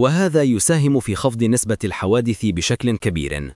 وهذا يساهم في خفض نسبة الحوادث بشكل كبير.